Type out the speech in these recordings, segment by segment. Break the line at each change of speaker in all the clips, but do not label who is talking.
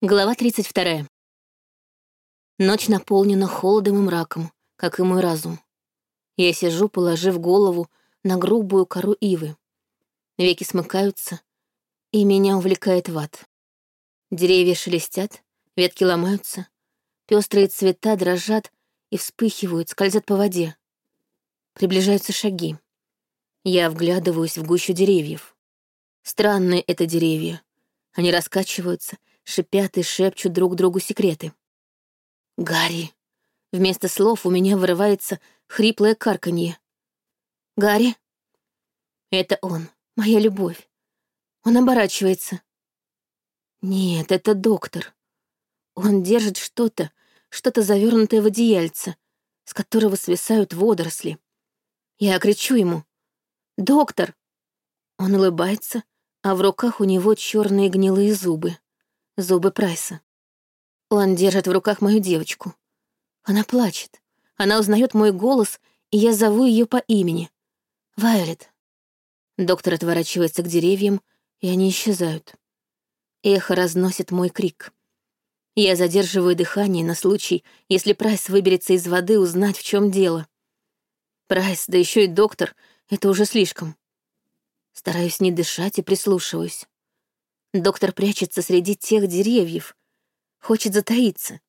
Глава 32. Ночь наполнена холодом и мраком, как и мой разум. Я сижу, положив голову на грубую кору ивы. Веки смыкаются, и меня увлекает в ад. Деревья шелестят, ветки ломаются, пестрые цвета дрожат и вспыхивают, скользят по воде. Приближаются шаги. Я вглядываюсь в гущу деревьев. Странные это деревья. Они раскачиваются, шипят и шепчут друг другу секреты. «Гарри!» Вместо слов у меня вырывается хриплое карканье. «Гарри?» Это он, моя любовь. Он оборачивается. Нет, это доктор. Он держит что-то, что-то завернутое в одеяльце, с которого свисают водоросли. Я кричу ему. «Доктор!» Он улыбается, а в руках у него черные гнилые зубы зубы Прайса. Он держит в руках мою девочку. Она плачет. Она узнает мой голос, и я зову ее по имени. Вайолет. Доктор отворачивается к деревьям, и они исчезают. Эхо разносит мой крик. Я задерживаю дыхание на случай, если Прайс выберется из воды узнать, в чем дело. Прайс, да еще и доктор, это уже слишком. Стараюсь не дышать и прислушиваюсь. Доктор прячется среди тех деревьев, хочет затаиться.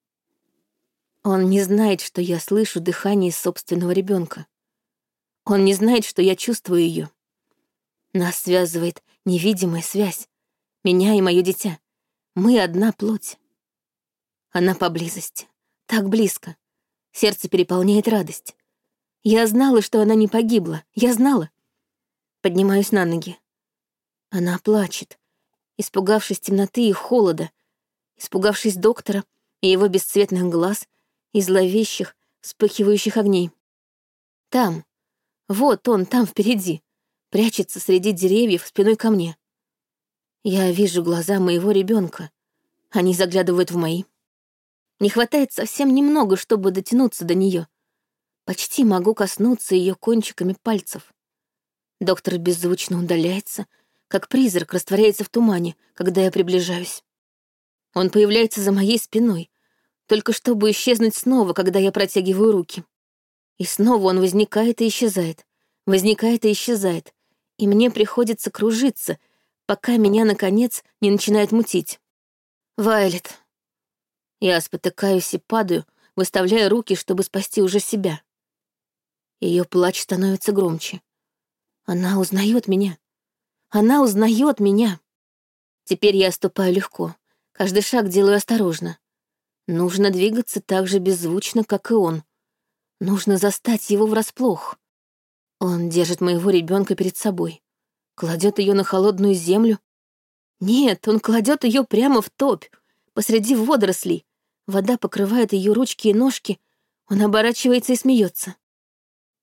Он не знает, что я слышу дыхание собственного ребенка. Он не знает, что я чувствую ее. Нас связывает невидимая связь. Меня и мое дитя. Мы одна плоть. Она поблизости. Так близко. Сердце переполняет радость. Я знала, что она не погибла. Я знала. Поднимаюсь на ноги. Она плачет, испугавшись темноты и холода, испугавшись доктора и его бесцветных глаз и зловещих, вспыхивающих огней. Там, вот он, там впереди, прячется среди деревьев спиной ко мне. Я вижу глаза моего ребенка. Они заглядывают в мои. Не хватает совсем немного, чтобы дотянуться до нее. Почти могу коснуться ее кончиками пальцев. Доктор беззвучно удаляется, как призрак растворяется в тумане, когда я приближаюсь. Он появляется за моей спиной, только чтобы исчезнуть снова, когда я протягиваю руки. И снова он возникает и исчезает, возникает и исчезает, и мне приходится кружиться, пока меня, наконец, не начинает мутить. Вайлет. Я спотыкаюсь и падаю, выставляя руки, чтобы спасти уже себя. Ее плач становится громче. Она узнает меня. Она узнает меня. Теперь я ступаю легко. Каждый шаг делаю осторожно. Нужно двигаться так же беззвучно, как и он. Нужно застать его врасплох. Он держит моего ребенка перед собой. Кладет ее на холодную землю. Нет, он кладет ее прямо в топь, посреди водорослей. Вода покрывает ее ручки и ножки. Он оборачивается и смеется.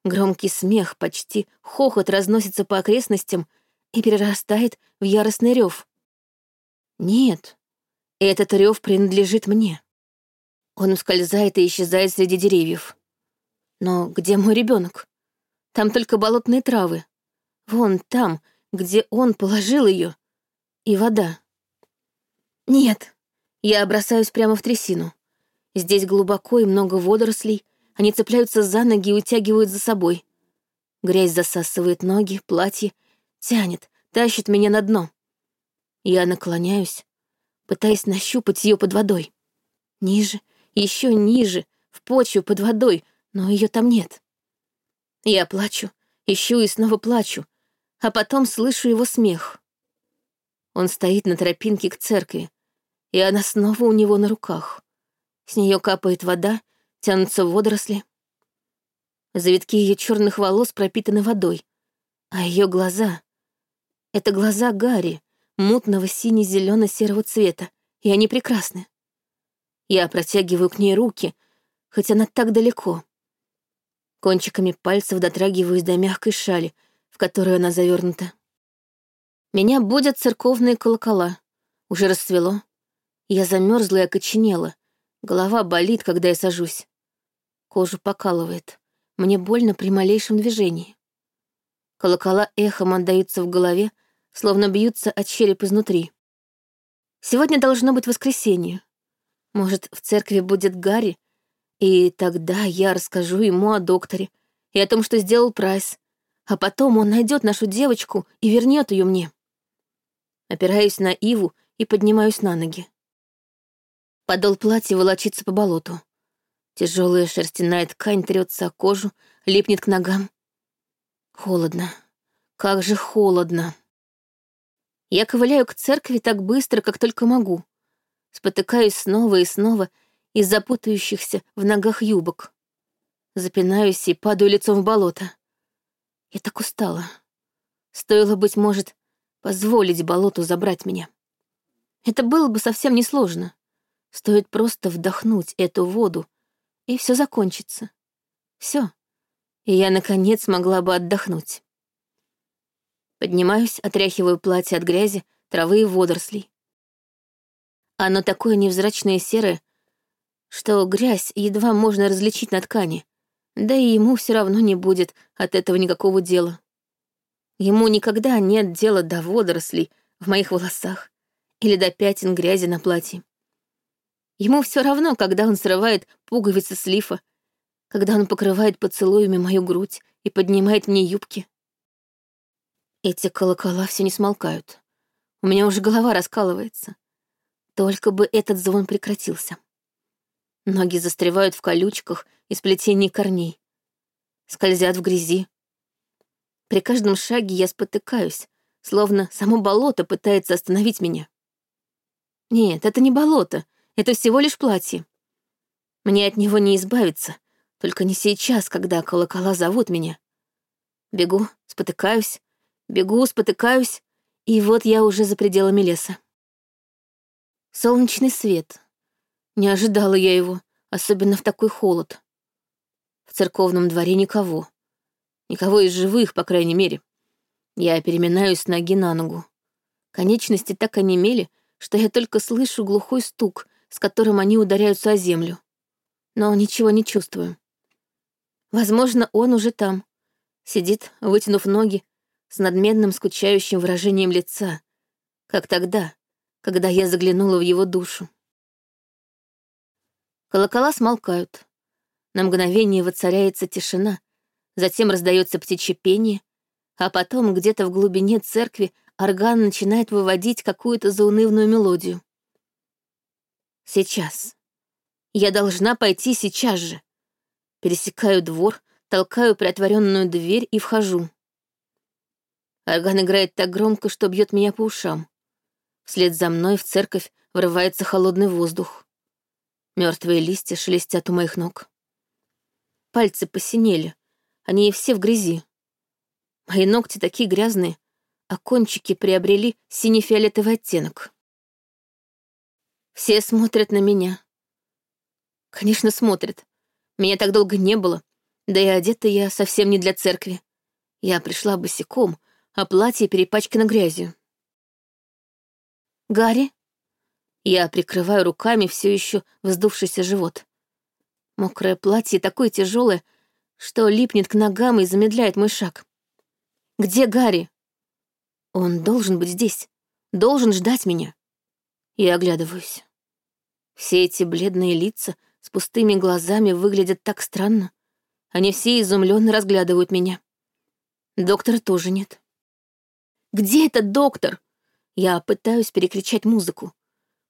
Громкий смех, почти хохот разносится по окрестностям, и перерастает в яростный рев. Нет, этот рев принадлежит мне. Он ускользает и исчезает среди деревьев. Но где мой ребенок? Там только болотные травы. Вон там, где он положил ее, и вода. Нет, я бросаюсь прямо в трясину. Здесь глубоко и много водорослей, они цепляются за ноги и утягивают за собой. Грязь засасывает ноги, платье тянет, тащит меня на дно. Я наклоняюсь, пытаясь нащупать ее под водой. Ниже, еще ниже, в почву под водой, но ее там нет. Я плачу, ищу и снова плачу, а потом слышу его смех. Он стоит на тропинке к церкви, и она снова у него на руках. С нее капает вода, тянутся водоросли. Завитки ее черных волос пропитаны водой, а ее глаза это глаза Гарри, мутного сине-зелено-серого цвета, и они прекрасны. Я протягиваю к ней руки, хоть она так далеко. Кончиками пальцев дотрагиваюсь до мягкой шали, в которую она завернута. Меня будят церковные колокола. Уже расцвело. Я замерзла и окоченела. Голова болит, когда я сажусь. Кожу покалывает. Мне больно при малейшем движении. Колокола эхом отдаются в голове, словно бьются от череп изнутри. Сегодня должно быть воскресенье. Может, в церкви будет Гарри, и тогда я расскажу ему о докторе и о том, что сделал Прайс, а потом он найдет нашу девочку и вернет ее мне. Опираюсь на Иву и поднимаюсь на ноги. Подол платья волочится по болоту. Тяжелая шерстяная ткань трется о кожу, липнет к ногам. Холодно. Как же холодно. Я ковыляю к церкви так быстро, как только могу. Спотыкаюсь снова и снова из запутающихся в ногах юбок. Запинаюсь и падаю лицом в болото. Я так устала. Стоило, быть может, позволить болоту забрать меня. Это было бы совсем несложно. Стоит просто вдохнуть эту воду, и все закончится. Все. И я, наконец, могла бы отдохнуть. Поднимаюсь, отряхиваю платье от грязи, травы и водорослей. Оно такое невзрачное серое, что грязь едва можно различить на ткани, да и ему все равно не будет от этого никакого дела. Ему никогда нет дела до водорослей в моих волосах или до пятен грязи на платье. Ему все равно, когда он срывает пуговицы с лифа, когда он покрывает поцелуями мою грудь и поднимает мне юбки. Эти колокола все не смолкают. У меня уже голова раскалывается. Только бы этот звон прекратился. Ноги застревают в колючках и сплетении корней. Скользят в грязи. При каждом шаге я спотыкаюсь, словно само болото пытается остановить меня. Нет, это не болото, это всего лишь платье. Мне от него не избавиться, только не сейчас, когда колокола зовут меня. Бегу, спотыкаюсь, бегу, спотыкаюсь, и вот я уже за пределами леса. Солнечный свет. Не ожидала я его, особенно в такой холод. В церковном дворе никого. Никого из живых, по крайней мере. Я переминаюсь с ноги на ногу. Конечности так онемели, что я только слышу глухой стук, с которым они ударяются о землю. Но ничего не чувствую. Возможно, он уже там. Сидит, вытянув ноги, с надменным скучающим выражением лица, как тогда, когда я заглянула в его душу. Колокола смолкают. На мгновение воцаряется тишина, затем раздается птичье пение, а потом где-то в глубине церкви орган начинает выводить какую-то заунывную мелодию. Сейчас. Я должна пойти сейчас же. Пересекаю двор, толкаю приотворенную дверь и вхожу. Орган играет так громко, что бьет меня по ушам. Вслед за мной в церковь врывается холодный воздух. Мертвые листья шелестят у моих ног. Пальцы посинели, они все в грязи. Мои ногти такие грязные, а кончики приобрели сине-фиолетовый оттенок. Все смотрят на меня. Конечно, смотрят. Меня так долго не было, да и одета я совсем не для церкви. Я пришла босиком, а платье перепачкано грязью. «Гарри?» Я прикрываю руками все еще вздувшийся живот. Мокрое платье такое тяжелое, что липнет к ногам и замедляет мой шаг. «Где Гарри?» «Он должен быть здесь, должен ждать меня». Я оглядываюсь. Все эти бледные лица с пустыми глазами выглядят так странно. Они все изумленно разглядывают меня. Доктора тоже нет. «Где этот доктор?» Я пытаюсь перекричать музыку.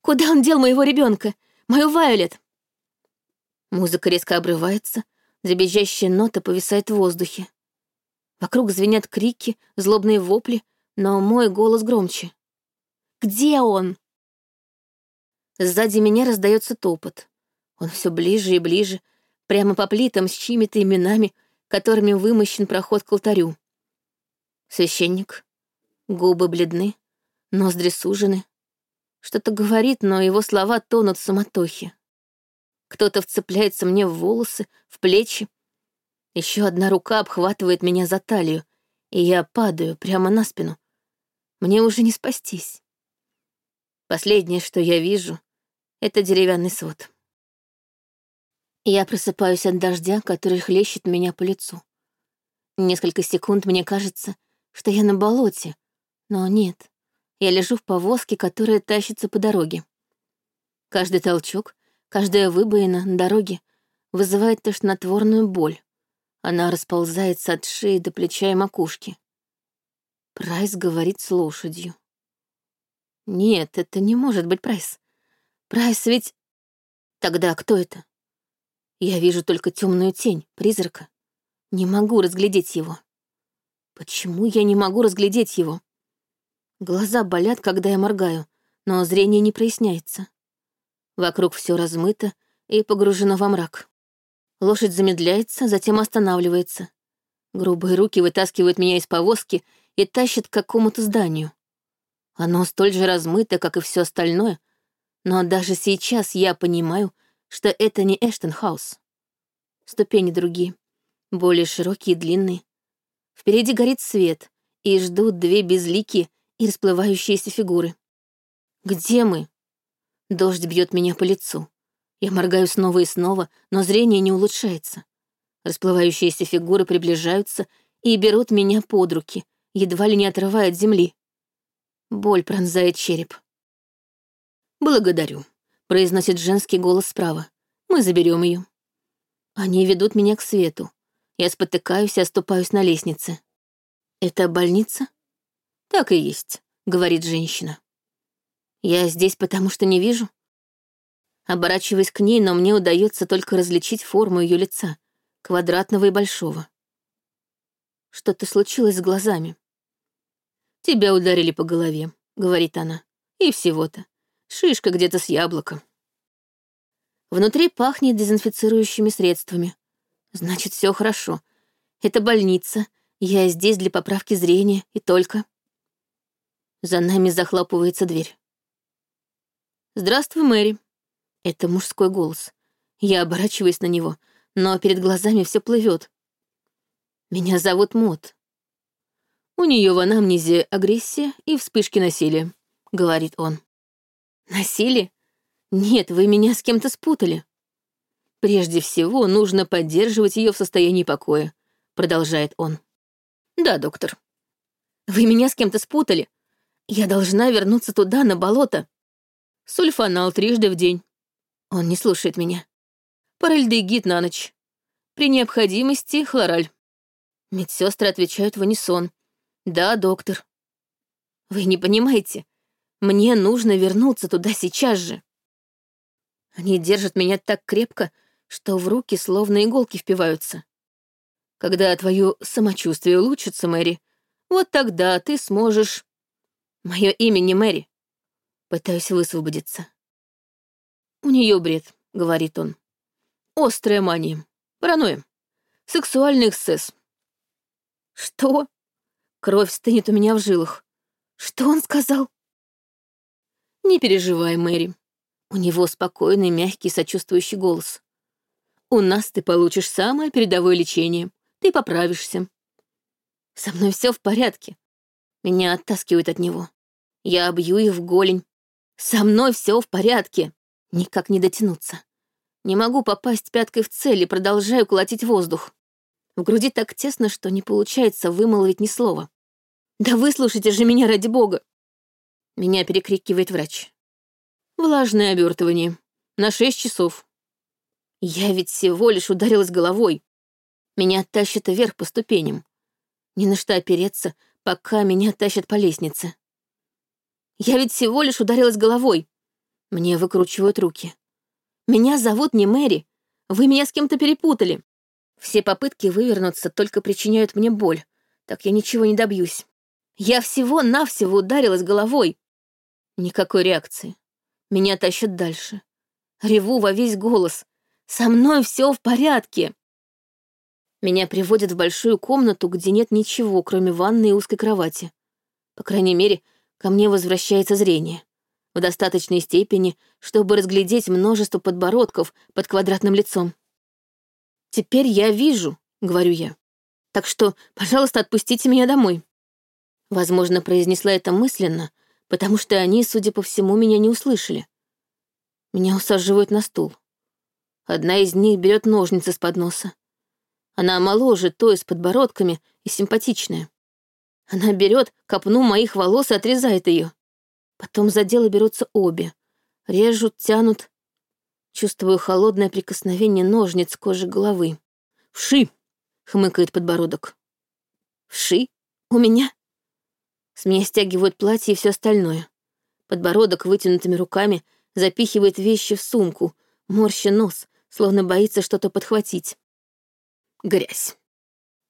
«Куда он дел моего ребенка? Мою Вайолет?» Музыка резко обрывается, дребезжащая нота повисает в воздухе. Вокруг звенят крики, злобные вопли, но мой голос громче. «Где он?» Сзади меня раздается топот. Он все ближе и ближе, прямо по плитам с чьими-то именами, которыми вымощен проход к алтарю. Священник. Губы бледны, ноздри сужены. Что-то говорит, но его слова тонут в суматохе. Кто-то вцепляется мне в волосы, в плечи. Еще одна рука обхватывает меня за талию, и я падаю прямо на спину. Мне уже не спастись. Последнее, что я вижу, это деревянный свод. Я просыпаюсь от дождя, который хлещет меня по лицу. Несколько секунд мне кажется, что я на болоте, но нет. Я лежу в повозке, которая тащится по дороге. Каждый толчок, каждая выбоина на дороге вызывает тошнотворную боль. Она расползается от шеи до плеча и макушки. Прайс говорит с лошадью. Нет, это не может быть Прайс. Прайс ведь... Тогда кто это? Я вижу только темную тень, призрака. Не могу разглядеть его. Почему я не могу разглядеть его? Глаза болят, когда я моргаю, но зрение не проясняется. Вокруг все размыто и погружено во мрак. Лошадь замедляется, затем останавливается. Грубые руки вытаскивают меня из повозки и тащат к какому-то зданию. Оно столь же размыто, как и все остальное, но даже сейчас я понимаю, что это не Эштенхаус. Ступени другие, более широкие и длинные. Впереди горит свет, и ждут две безликие и расплывающиеся фигуры. Где мы? Дождь бьет меня по лицу. Я моргаю снова и снова, но зрение не улучшается. Расплывающиеся фигуры приближаются и берут меня под руки, едва ли не отрывая от земли. Боль пронзает череп. «Благодарю», — произносит женский голос справа. «Мы заберем ее. Они ведут меня к свету. Я спотыкаюсь и оступаюсь на лестнице. «Это больница?» «Так и есть», — говорит женщина. «Я здесь, потому что не вижу?» Оборачиваюсь к ней, но мне удается только различить форму ее лица, квадратного и большого. Что-то случилось с глазами. «Тебя ударили по голове», — говорит она. «И всего-то. Шишка где-то с яблоком». Внутри пахнет дезинфицирующими средствами. Значит, все хорошо. Это больница. Я здесь для поправки зрения и только. За нами захлопывается дверь. «Здравствуй, Мэри». Это мужской голос. Я оборачиваюсь на него, но перед глазами все плывет. Меня зовут Мот. У нее в анамнезе агрессия и вспышки насилия, говорит он. Насилие? Нет, вы меня с кем-то спутали. Прежде всего, нужно поддерживать ее в состоянии покоя, продолжает он. Да, доктор. Вы меня с кем-то спутали. Я должна вернуться туда, на болото. Сульфанал трижды в день. Он не слушает меня. Паральдегид на ночь. При необходимости хлораль. Медсестры отвечают в унисон. Да, доктор. Вы не понимаете. Мне нужно вернуться туда сейчас же. Они держат меня так крепко, что в руки словно иголки впиваются. Когда твое самочувствие улучшится, Мэри, вот тогда ты сможешь... Мое имя не Мэри. Пытаюсь высвободиться. У нее бред, говорит он. Острая мания, паранойя, сексуальный эксцесс. Что? Кровь стынет у меня в жилах. Что он сказал? Не переживай, Мэри. У него спокойный, мягкий, сочувствующий голос. У нас ты получишь самое передовое лечение. Ты поправишься. Со мной все в порядке. Меня оттаскивают от него. Я обью их в голень. Со мной все в порядке. Никак не дотянуться. Не могу попасть пяткой в цель и продолжаю колотить воздух. В груди так тесно, что не получается вымолвить ни слова. «Да выслушайте же меня ради бога!» Меня перекрикивает врач. Влажное обертывание. На шесть часов. Я ведь всего лишь ударилась головой. Меня тащат вверх по ступеням. Не на что опереться, пока меня тащат по лестнице. Я ведь всего лишь ударилась головой. Мне выкручивают руки. Меня зовут не Мэри. Вы меня с кем-то перепутали. Все попытки вывернуться только причиняют мне боль. Так я ничего не добьюсь. Я всего-навсего ударилась головой. Никакой реакции. Меня тащат дальше. Реву во весь голос. Со мной все в порядке. Меня приводят в большую комнату, где нет ничего, кроме ванны и узкой кровати. По крайней мере, ко мне возвращается зрение. В достаточной степени, чтобы разглядеть множество подбородков под квадратным лицом. «Теперь я вижу», — говорю я. «Так что, пожалуйста, отпустите меня домой». Возможно, произнесла это мысленно, потому что они, судя по всему, меня не услышали. Меня усаживают на стул. Одна из них берет ножницы с подноса. Она моложе той с подбородками и симпатичная. Она берет копну моих волос и отрезает ее. Потом за дело берутся обе. Режут, тянут. Чувствую холодное прикосновение ножниц к коже головы. «Вши!» — хмыкает подбородок. «Вши? У меня?» С меня стягивают платье и все остальное. Подбородок вытянутыми руками запихивает вещи в сумку, морща нос, словно боится что-то подхватить. Грязь.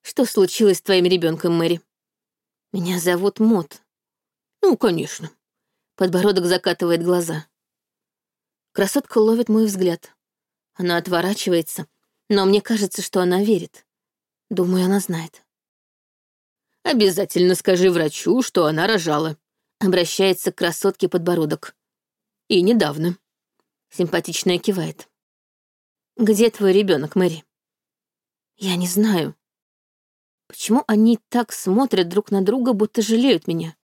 Что случилось с твоим ребенком, Мэри? Меня зовут Мот. Ну, конечно. Подбородок закатывает глаза. Красотка ловит мой взгляд. Она отворачивается, но мне кажется, что она верит. Думаю, она знает. «Обязательно скажи врачу, что она рожала», — обращается к красотке подбородок. «И недавно». Симпатичная кивает. «Где твой ребенок, Мэри?» «Я не знаю. Почему они так смотрят друг на друга, будто жалеют меня?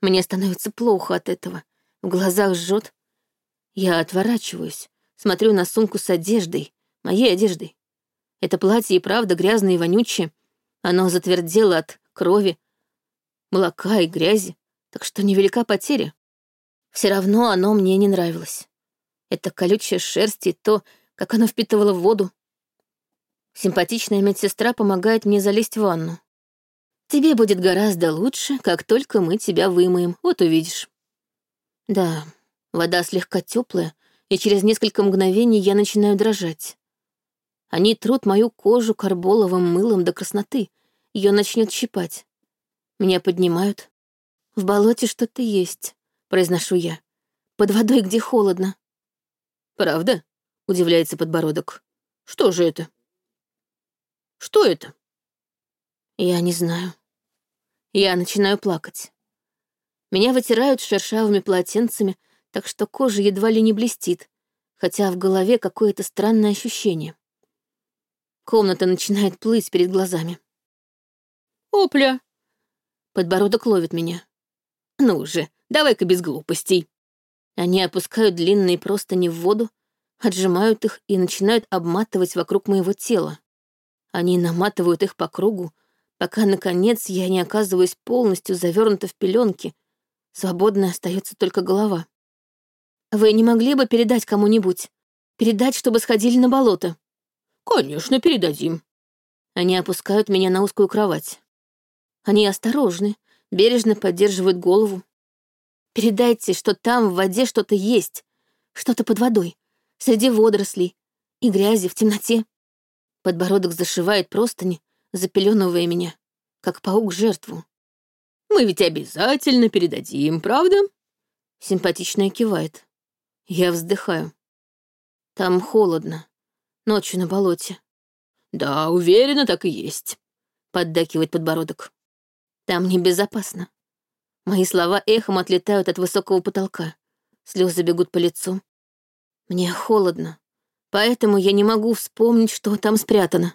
Мне становится плохо от этого. В глазах жжет, я отворачиваюсь, смотрю на сумку с одеждой, моей одеждой. Это платье и правда грязное и вонючее. Оно затвердело от крови, молока и грязи, так что невелика потеря. Все равно оно мне не нравилось. Это колючая шерсть и то, как оно впитывало воду. Симпатичная медсестра помогает мне залезть в ванну. Тебе будет гораздо лучше, как только мы тебя вымоем, вот увидишь. Да, Вода слегка теплая, и через несколько мгновений я начинаю дрожать. Они трут мою кожу карболовым мылом до красноты. Ее начнет щипать. Меня поднимают. В болоте что-то есть, произношу я. Под водой, где холодно. Правда? Удивляется подбородок. Что же это? Что это? Я не знаю. Я начинаю плакать. Меня вытирают шершавыми полотенцами, так что кожа едва ли не блестит, хотя в голове какое-то странное ощущение. Комната начинает плыть перед глазами. «Опля!» Подбородок ловит меня. «Ну же, давай-ка без глупостей». Они опускают длинные простыни в воду, отжимают их и начинают обматывать вокруг моего тела. Они наматывают их по кругу, пока, наконец, я не оказываюсь полностью завернута в пеленки, свободно остается только голова. Вы не могли бы передать кому-нибудь? Передать, чтобы сходили на болото?» «Конечно, передадим». Они опускают меня на узкую кровать. Они осторожны, бережно поддерживают голову. Передайте, что там в воде что-то есть, что-то под водой, среди водорослей и грязи в темноте. Подбородок зашивает простыни, запеленывая меня, как паук жертву. «Мы ведь обязательно передадим, правда?» Симпатичная кивает. Я вздыхаю. Там холодно. Ночью на болоте. Да, уверена, так и есть. Поддакивает подбородок. Там небезопасно. Мои слова эхом отлетают от высокого потолка. Слезы бегут по лицу. Мне холодно, поэтому я не могу вспомнить, что там спрятано.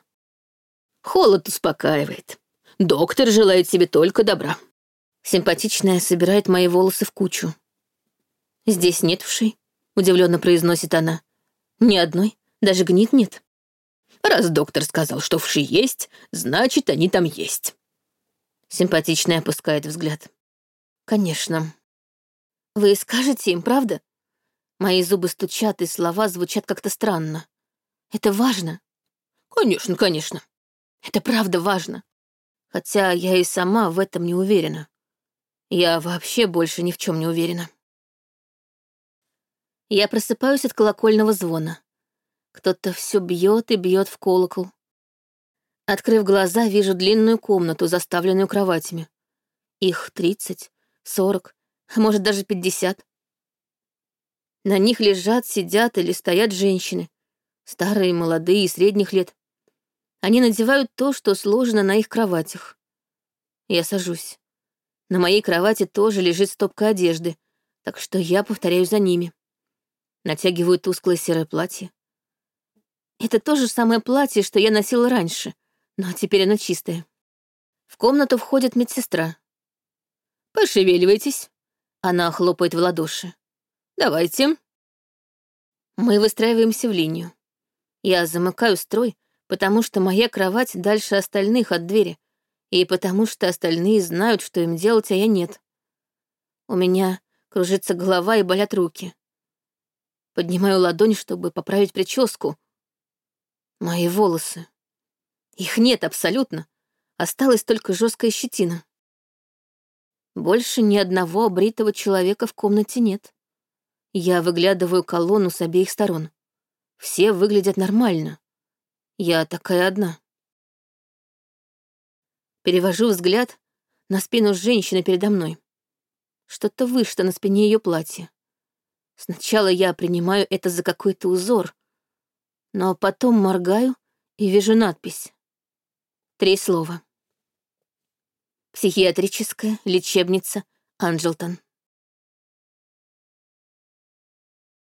Холод успокаивает. Доктор желает себе только добра. Симпатичная собирает мои волосы в кучу. Здесь нет вшей. — удивленно произносит она. «Ни одной, даже гнит нет». «Раз доктор сказал, что вши есть, значит, они там есть». Симпатичная опускает взгляд. «Конечно. Вы скажете им, правда?» Мои зубы стучат, и слова звучат как-то странно. «Это важно?» «Конечно, конечно. Это правда важно. Хотя я и сама в этом не уверена. Я вообще больше ни в чем не уверена». Я просыпаюсь от колокольного звона. Кто-то все бьет и бьет в колокол. Открыв глаза, вижу длинную комнату, заставленную кроватями. Их тридцать, сорок, а может даже пятьдесят. На них лежат, сидят или стоят женщины, старые, молодые и средних лет. Они надевают то, что сложено на их кроватях. Я сажусь. На моей кровати тоже лежит стопка одежды, так что я повторяю за ними натягиваю тусклое серое платье. Это то же самое платье, что я носила раньше, но теперь оно чистое. В комнату входит медсестра. «Пошевеливайтесь», — она хлопает в ладоши. «Давайте». Мы выстраиваемся в линию. Я замыкаю строй, потому что моя кровать дальше остальных от двери, и потому что остальные знают, что им делать, а я нет. У меня Кружится голова и болят руки. Поднимаю ладонь, чтобы поправить прическу. Мои волосы. Их нет абсолютно. Осталась только жесткая щетина. Больше ни одного обритого человека в комнате нет. Я выглядываю колонну с обеих сторон. Все выглядят нормально. Я такая одна. Перевожу взгляд на спину женщины передо мной. Что-то вышло на спине ее платья. Сначала я принимаю это за какой-то узор, но потом моргаю и вижу надпись. Три слова. Психиатрическая лечебница Анджелтон.